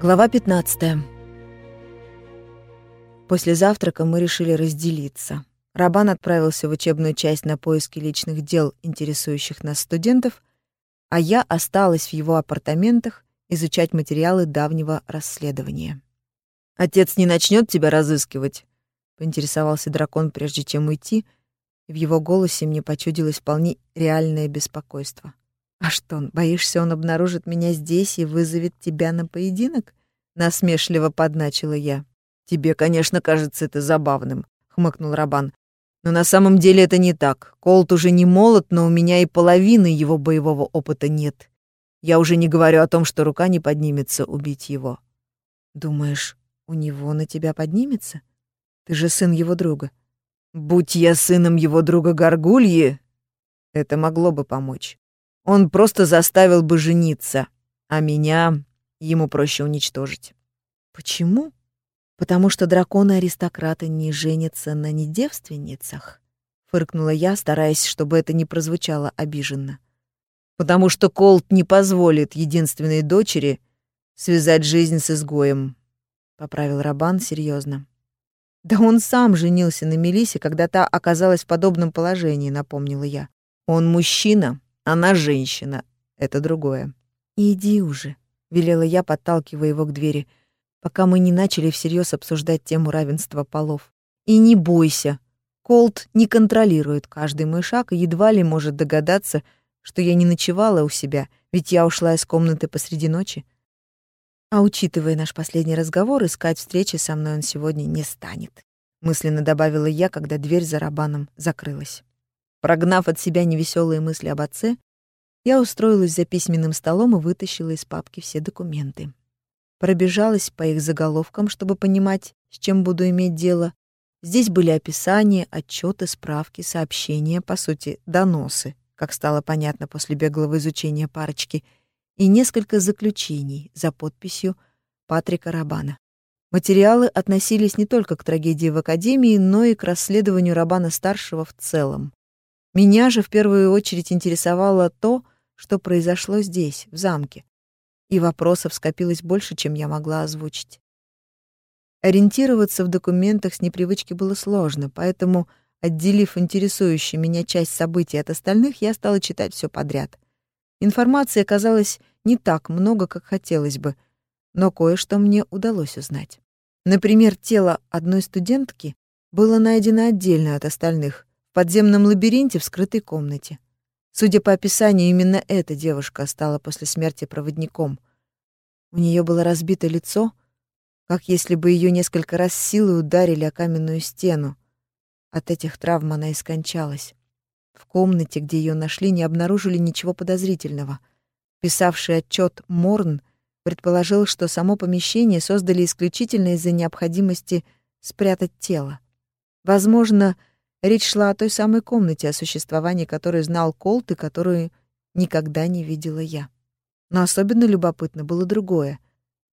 Глава 15. После завтрака мы решили разделиться. Рабан отправился в учебную часть на поиски личных дел, интересующих нас студентов, а я осталась в его апартаментах изучать материалы давнего расследования. «Отец не начнет тебя разыскивать?» — поинтересовался дракон, прежде чем уйти, и в его голосе мне почудилось вполне реальное беспокойство. «А что, боишься, он обнаружит меня здесь и вызовет тебя на поединок?» — насмешливо подначила я. «Тебе, конечно, кажется это забавным», — хмыкнул Рабан. «Но на самом деле это не так. Колт уже не молод, но у меня и половины его боевого опыта нет. Я уже не говорю о том, что рука не поднимется убить его». «Думаешь, у него на тебя поднимется? Ты же сын его друга». «Будь я сыном его друга Горгульи, это могло бы помочь. Он просто заставил бы жениться, а меня ему проще уничтожить». «Почему?» «Потому что драконы-аристократы не женятся на недевственницах», — фыркнула я, стараясь, чтобы это не прозвучало обиженно. «Потому что Колт не позволит единственной дочери связать жизнь с изгоем», — поправил Рабан серьезно. «Да он сам женился на Мелисе, когда та оказалась в подобном положении», — напомнила я. «Он мужчина, она женщина. Это другое». «Иди уже», — велела я, подталкивая его к двери, — пока мы не начали всерьез обсуждать тему равенства полов. И не бойся, Колт не контролирует каждый мой шаг и едва ли может догадаться, что я не ночевала у себя, ведь я ушла из комнаты посреди ночи. А учитывая наш последний разговор, искать встречи со мной он сегодня не станет. Мысленно добавила я, когда дверь за Рабаном закрылась. Прогнав от себя невеселые мысли об отце, я устроилась за письменным столом и вытащила из папки все документы пробежалась по их заголовкам, чтобы понимать, с чем буду иметь дело. Здесь были описания, отчеты, справки, сообщения, по сути, доносы, как стало понятно после беглого изучения парочки, и несколько заключений за подписью Патрика Рабана. Материалы относились не только к трагедии в Академии, но и к расследованию Рабана-старшего в целом. Меня же в первую очередь интересовало то, что произошло здесь, в замке и вопросов скопилось больше, чем я могла озвучить. Ориентироваться в документах с непривычки было сложно, поэтому, отделив интересующую меня часть событий от остальных, я стала читать все подряд. Информации оказалось не так много, как хотелось бы, но кое-что мне удалось узнать. Например, тело одной студентки было найдено отдельно от остальных, подземном лабиринте в скрытой комнате. Судя по описанию, именно эта девушка стала после смерти проводником. У нее было разбито лицо, как если бы ее несколько раз силой ударили о каменную стену. От этих травм она и скончалась. В комнате, где ее нашли, не обнаружили ничего подозрительного. Писавший отчет Морн предположил, что само помещение создали исключительно из-за необходимости спрятать тело. Возможно, Речь шла о той самой комнате, о существовании которой знал Колт и которую никогда не видела я. Но особенно любопытно было другое.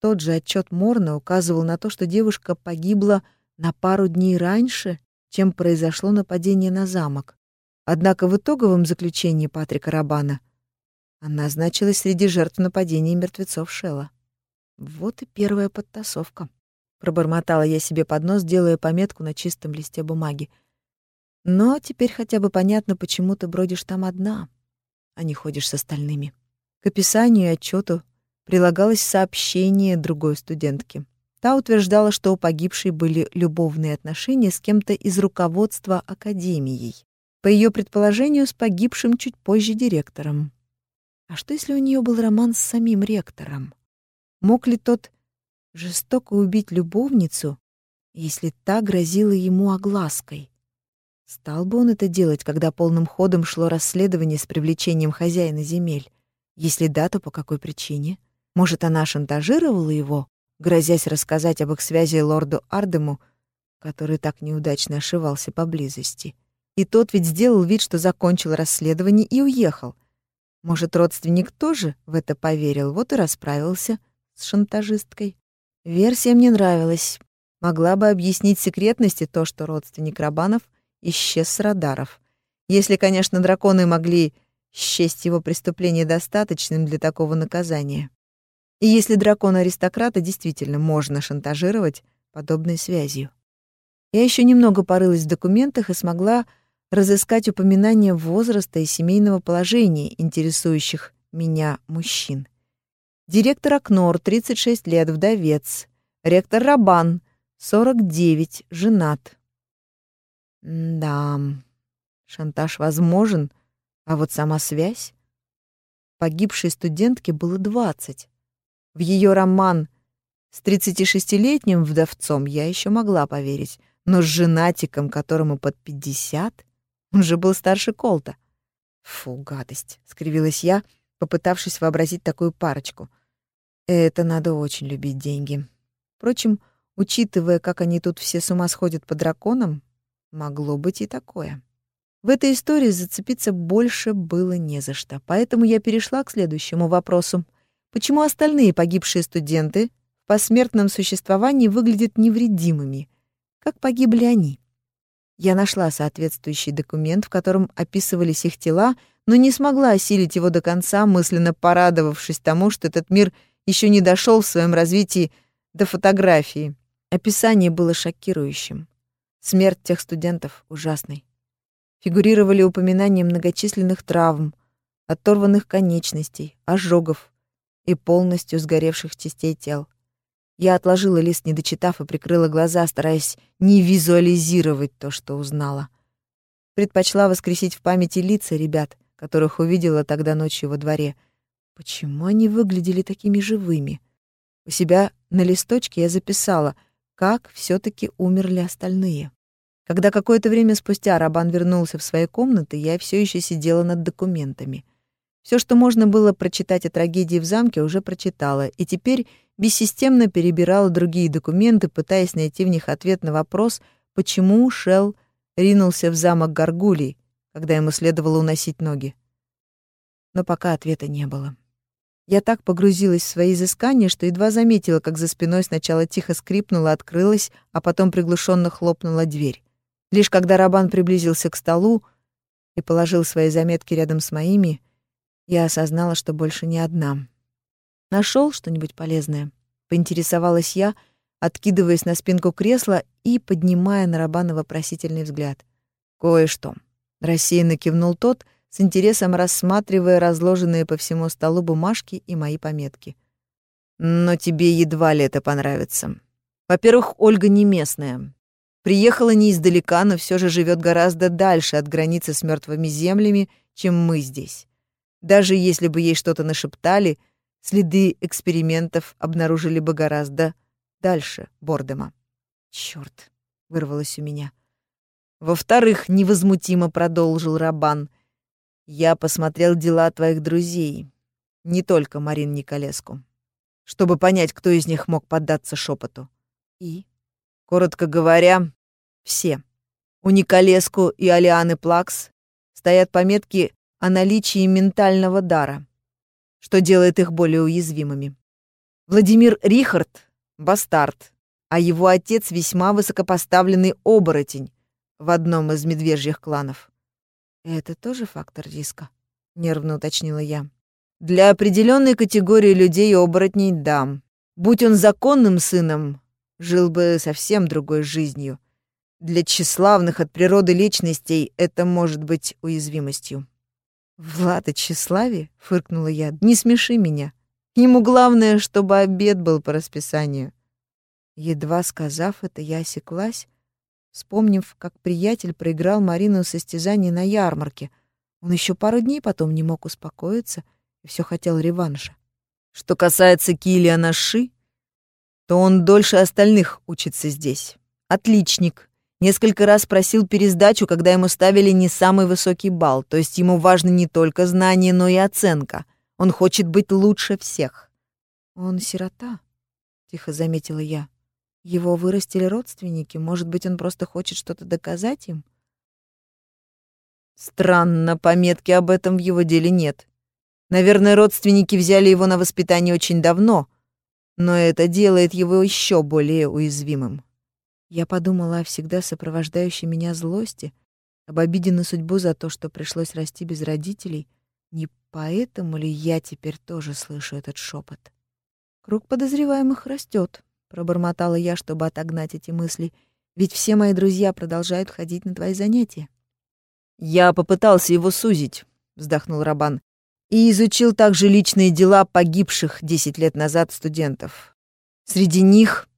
Тот же отчет Морна указывал на то, что девушка погибла на пару дней раньше, чем произошло нападение на замок. Однако в итоговом заключении Патрика Рабана она значилась среди жертв нападения мертвецов Шелла. Вот и первая подтасовка. Пробормотала я себе под нос, делая пометку на чистом листе бумаги — но теперь хотя бы понятно, почему ты бродишь там одна, а не ходишь с остальными. К описанию и отчету прилагалось сообщение другой студентки. Та утверждала, что у погибшей были любовные отношения с кем-то из руководства академией. По ее предположению, с погибшим чуть позже директором. А что, если у нее был роман с самим ректором? Мог ли тот жестоко убить любовницу, если та грозила ему оглаской? Стал бы он это делать, когда полным ходом шло расследование с привлечением хозяина земель? Если да, то по какой причине? Может, она шантажировала его, грозясь рассказать об их связи лорду Ардему, который так неудачно ошивался поблизости? И тот ведь сделал вид, что закончил расследование и уехал. Может, родственник тоже в это поверил, вот и расправился с шантажисткой. Версия мне нравилась. Могла бы объяснить секретности то, что родственник Рабанов исчез с радаров. Если, конечно, драконы могли счесть его преступление достаточным для такого наказания. И если дракона-аристократа действительно можно шантажировать подобной связью. Я еще немного порылась в документах и смогла разыскать упоминание возраста и семейного положения интересующих меня мужчин. Директор Акнор, 36 лет, вдовец. Ректор Рабан, 49, женат. Да, шантаж возможен, а вот сама связь? Погибшей студентке было 20. В ее роман с 36-летним вдовцом я еще могла поверить, но с женатиком, которому под 50, он же был старше Колта. Фу, гадость, скривилась я, попытавшись вообразить такую парочку. Это надо очень любить деньги. Впрочем, учитывая, как они тут все с ума сходят по драконам, могло быть и такое. В этой истории зацепиться больше было не за что, поэтому я перешла к следующему вопросу. Почему остальные погибшие студенты в посмертном существовании выглядят невредимыми? Как погибли они? Я нашла соответствующий документ, в котором описывались их тела, но не смогла осилить его до конца, мысленно порадовавшись тому, что этот мир еще не дошел в своем развитии до фотографии. Описание было шокирующим. Смерть тех студентов ужасной. Фигурировали упоминания многочисленных травм, оторванных конечностей, ожогов и полностью сгоревших частей тел. Я отложила лист, не дочитав, и прикрыла глаза, стараясь не визуализировать то, что узнала. Предпочла воскресить в памяти лица ребят, которых увидела тогда ночью во дворе. Почему они выглядели такими живыми? У себя на листочке я записала, как все таки умерли остальные. Когда какое-то время спустя Рабан вернулся в свои комнаты, я все еще сидела над документами. Все, что можно было прочитать о трагедии в замке, уже прочитала, и теперь бессистемно перебирала другие документы, пытаясь найти в них ответ на вопрос, почему Шел ринулся в замок Гаргулий, когда ему следовало уносить ноги. Но пока ответа не было. Я так погрузилась в свои изыскания, что едва заметила, как за спиной сначала тихо скрипнула, открылась, а потом приглушенно хлопнула дверь. Лишь когда Рабан приблизился к столу и положил свои заметки рядом с моими, я осознала, что больше не одна. Нашел что-нибудь полезное? Поинтересовалась я, откидываясь на спинку кресла и поднимая на Рабана вопросительный взгляд. Кое-что. Рассеянно кивнул тот, с интересом рассматривая разложенные по всему столу бумажки и мои пометки. Но тебе едва ли это понравится. Во-первых, Ольга не местная. Приехала не издалека, но все же живет гораздо дальше от границы с мертвыми землями, чем мы здесь. Даже если бы ей что-то нашептали — Следы экспериментов обнаружили бы гораздо дальше Бордема. Черт, вырвалось у меня. Во-вторых, невозмутимо продолжил Рабан. Я посмотрел дела твоих друзей, не только Марин Николеску, чтобы понять, кто из них мог поддаться шепоту. И, коротко говоря, все. У Николеску и Алианы Плакс стоят пометки о наличии ментального дара что делает их более уязвимыми. Владимир Рихард — бастард, а его отец весьма высокопоставленный оборотень в одном из медвежьих кланов. «Это тоже фактор риска?» — нервно уточнила я. «Для определенной категории людей оборотней — да. Будь он законным сыном, жил бы совсем другой жизнью. Для тщеславных от природы личностей это может быть уязвимостью. «Влад, тщеславие?» — фыркнула я. «Не смеши меня. Ему главное, чтобы обед был по расписанию». Едва сказав это, я осеклась, вспомнив, как приятель проиграл Марину состязание на ярмарке. Он еще пару дней потом не мог успокоиться и все хотел реванша. Что касается Килиана Ши, то он дольше остальных учится здесь. Отличник, Несколько раз просил пересдачу, когда ему ставили не самый высокий балл, то есть ему важно не только знание, но и оценка. Он хочет быть лучше всех. «Он сирота», — тихо заметила я. «Его вырастили родственники. Может быть, он просто хочет что-то доказать им?» Странно, пометки об этом в его деле нет. Наверное, родственники взяли его на воспитание очень давно, но это делает его еще более уязвимым. Я подумала о всегда сопровождающей меня злости, об обиде на судьбу за то, что пришлось расти без родителей. Не поэтому ли я теперь тоже слышу этот шепот? Круг подозреваемых растет, пробормотала я, чтобы отогнать эти мысли. Ведь все мои друзья продолжают ходить на твои занятия. Я попытался его сузить, вздохнул Рабан, и изучил также личные дела погибших десять лет назад студентов. Среди них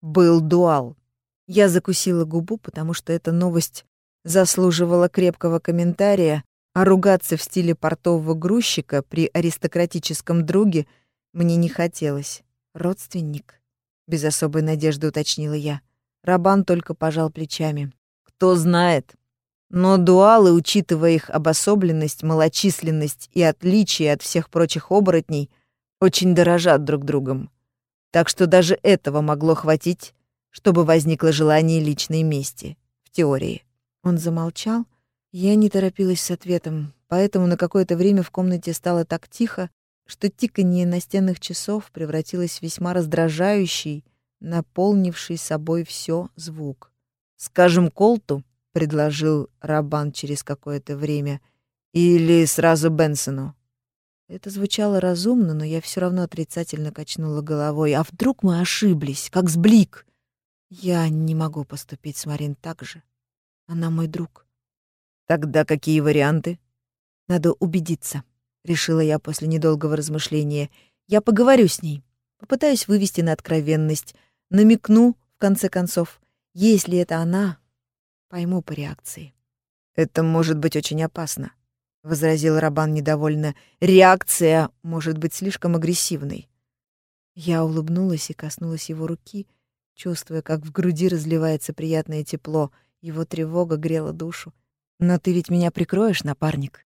был дуал. Я закусила губу, потому что эта новость заслуживала крепкого комментария, а ругаться в стиле портового грузчика при аристократическом друге мне не хотелось. Родственник? Без особой надежды уточнила я. Рабан только пожал плечами. Кто знает. Но дуалы, учитывая их обособленность, малочисленность и отличие от всех прочих оборотней, очень дорожат друг другом. Так что даже этого могло хватить, чтобы возникло желание личной мести. В теории. Он замолчал. Я не торопилась с ответом, поэтому на какое-то время в комнате стало так тихо, что тиканье настенных часов превратилось в весьма раздражающий, наполнивший собой все звук. «Скажем Колту», — предложил Рабан через какое-то время, — «или сразу Бенсону». Это звучало разумно, но я все равно отрицательно качнула головой. А вдруг мы ошиблись, как с Блик? Я не могу поступить с Марин так же. Она мой друг. Тогда какие варианты? Надо убедиться, решила я после недолгого размышления. Я поговорю с ней, попытаюсь вывести на откровенность, намекну, в конце концов, если это она, пойму по реакции. Это может быть очень опасно, возразил Рабан недовольно. Реакция может быть слишком агрессивной. Я улыбнулась и коснулась его руки, чувствуя, как в груди разливается приятное тепло, его тревога грела душу. «Но ты ведь меня прикроешь, напарник?»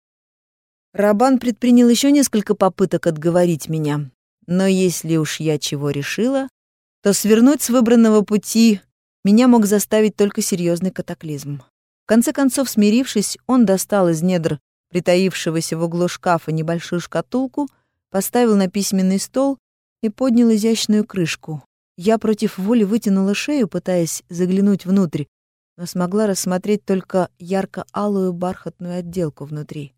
Рабан предпринял еще несколько попыток отговорить меня, но если уж я чего решила, то свернуть с выбранного пути меня мог заставить только серьезный катаклизм. В конце концов, смирившись, он достал из недр притаившегося в углу шкафа небольшую шкатулку, поставил на письменный стол и поднял изящную крышку. Я против воли вытянула шею, пытаясь заглянуть внутрь, но смогла рассмотреть только ярко-алую бархатную отделку внутри.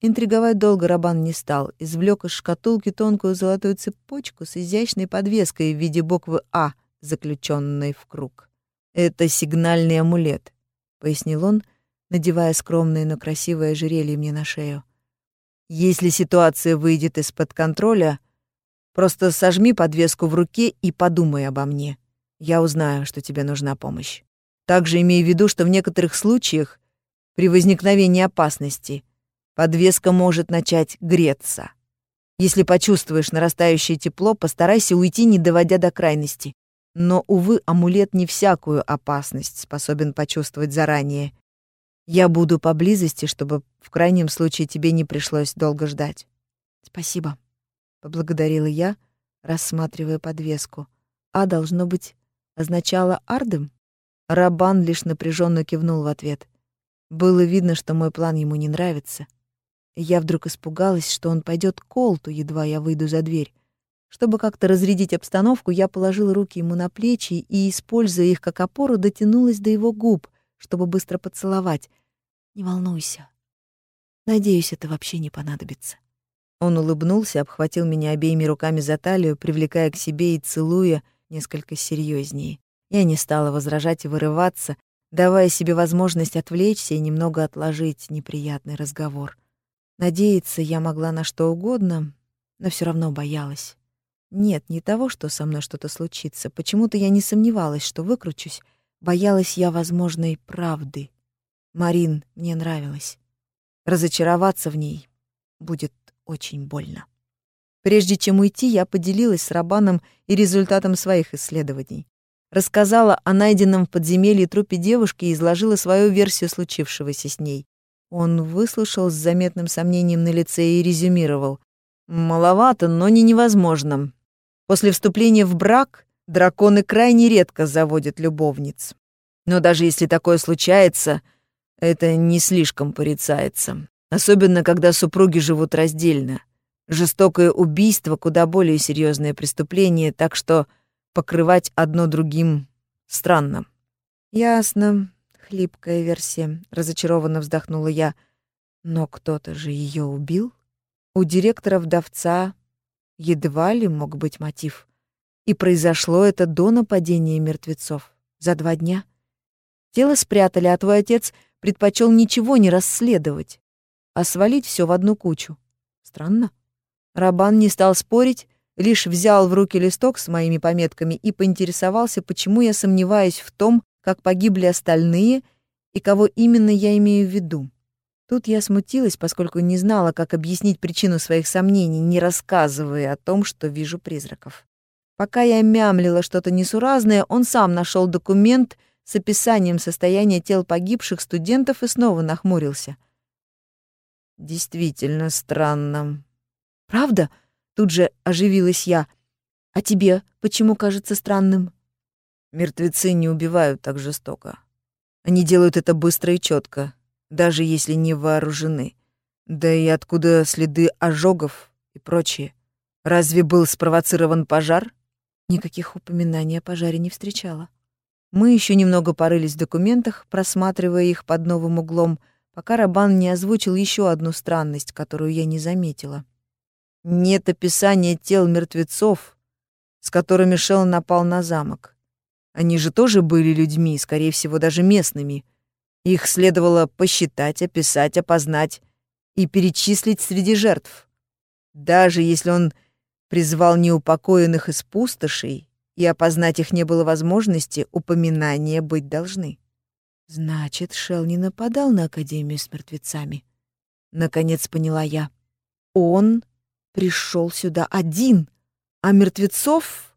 Интриговать долго Рабан не стал, извлек из шкатулки тонкую золотую цепочку с изящной подвеской в виде буквы «А», заключенной в круг. «Это сигнальный амулет», — пояснил он, надевая скромное, но красивое ожерелье мне на шею. «Если ситуация выйдет из-под контроля, просто сожми подвеску в руке и подумай обо мне. Я узнаю, что тебе нужна помощь». Также имею в виду, что в некоторых случаях при возникновении опасности подвеска может начать греться. Если почувствуешь нарастающее тепло, постарайся уйти, не доводя до крайности. Но, увы, амулет не всякую опасность способен почувствовать заранее. Я буду поблизости, чтобы в крайнем случае тебе не пришлось долго ждать. Спасибо, поблагодарила я, рассматривая подвеску. А должно быть означало Ардем? Рабан лишь напряженно кивнул в ответ. Было видно, что мой план ему не нравится. Я вдруг испугалась, что он пойдет к Колту, едва я выйду за дверь. Чтобы как-то разрядить обстановку, я положила руки ему на плечи и, используя их как опору, дотянулась до его губ, чтобы быстро поцеловать. «Не волнуйся. Надеюсь, это вообще не понадобится». Он улыбнулся, обхватил меня обеими руками за талию, привлекая к себе и целуя несколько серьезнее. Я не стала возражать и вырываться, давая себе возможность отвлечься и немного отложить неприятный разговор. Надеяться я могла на что угодно, но все равно боялась. Нет, не того, что со мной что-то случится. Почему-то я не сомневалась, что выкручусь. Боялась я возможной правды. Марин мне нравилась. Разочароваться в ней будет очень больно. Прежде чем уйти, я поделилась с Рабаном и результатом своих исследований рассказала о найденном в подземелье трупе девушки и изложила свою версию случившегося с ней. Он выслушал с заметным сомнением на лице и резюмировал. «Маловато, но не невозможно. После вступления в брак драконы крайне редко заводят любовниц. Но даже если такое случается, это не слишком порицается. Особенно, когда супруги живут раздельно. Жестокое убийство — куда более серьезное преступление, так что покрывать одно другим странно. Ясно, хлипкая версия, разочарованно вздохнула я. Но кто-то же ее убил? У директора вдовца едва ли мог быть мотив. И произошло это до нападения мертвецов. За два дня. Тело спрятали, а твой отец предпочел ничего не расследовать, а свалить все в одну кучу. Странно. Рабан не стал спорить, лишь взял в руки листок с моими пометками и поинтересовался, почему я сомневаюсь в том, как погибли остальные и кого именно я имею в виду. Тут я смутилась, поскольку не знала, как объяснить причину своих сомнений, не рассказывая о том, что вижу призраков. Пока я мямлила что-то несуразное, он сам нашел документ с описанием состояния тел погибших студентов и снова нахмурился. «Действительно странно». «Правда?» — тут же оживилась я. «А тебе почему кажется странным?» «Мертвецы не убивают так жестоко. Они делают это быстро и четко, даже если не вооружены. Да и откуда следы ожогов и прочее? Разве был спровоцирован пожар? Никаких упоминаний о пожаре не встречала. Мы еще немного порылись в документах, просматривая их под новым углом, пока Рабан не озвучил еще одну странность, которую я не заметила. Нет описания тел мертвецов, с которыми Шел напал на замок. Они же тоже были людьми, скорее всего, даже местными — их следовало посчитать, описать, опознать и перечислить среди жертв. Даже если он призвал неупокоенных из пустошей, и опознать их не было возможности, упоминания быть должны. Значит, Шел не нападал на Академию с мертвецами. Наконец поняла я. Он пришел сюда один, а мертвецов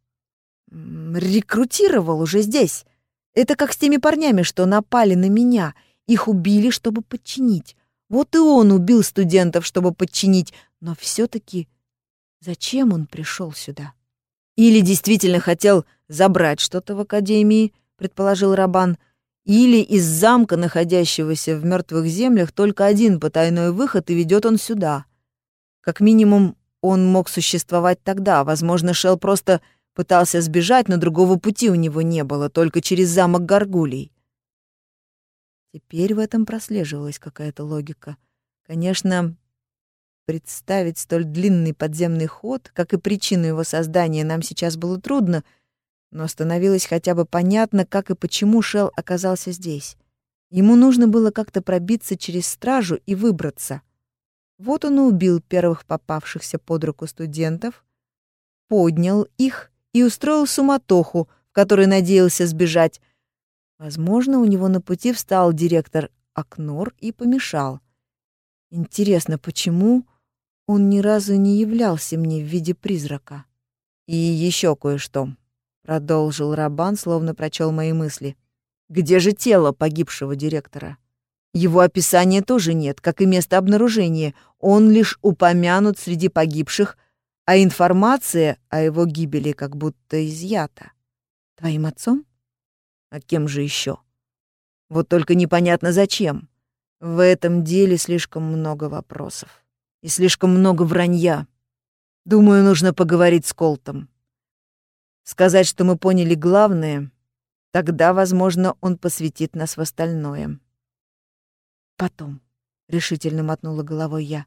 рекрутировал уже здесь. Это как с теми парнями, что напали на меня. Их убили, чтобы подчинить. Вот и он убил студентов, чтобы подчинить. Но все-таки зачем он пришел сюда? Или действительно хотел забрать что-то в академии, предположил Рабан, или из замка, находящегося в мертвых землях, только один потайной выход, и ведет он сюда. Как минимум, он мог существовать тогда. Возможно, Шел просто Пытался сбежать, но другого пути у него не было, только через замок Гаргулей. Теперь в этом прослеживалась какая-то логика. Конечно, представить столь длинный подземный ход, как и причину его создания, нам сейчас было трудно, но становилось хотя бы понятно, как и почему Шел оказался здесь. Ему нужно было как-то пробиться через стражу и выбраться. Вот он и убил первых попавшихся под руку студентов, поднял их и устроил суматоху, в которой надеялся сбежать. Возможно, у него на пути встал директор Акнор и помешал. Интересно, почему он ни разу не являлся мне в виде призрака? И еще кое-что, продолжил Рабан, словно прочел мои мысли. Где же тело погибшего директора? Его описания тоже нет, как и место обнаружения. Он лишь упомянут среди погибших — а информация о его гибели как будто изъята. Твоим отцом? А кем же еще? Вот только непонятно зачем. В этом деле слишком много вопросов. И слишком много вранья. Думаю, нужно поговорить с Колтом. Сказать, что мы поняли главное, тогда, возможно, он посвятит нас в остальное. Потом, — решительно мотнула головой я.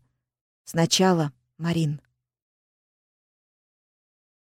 Сначала, Марин.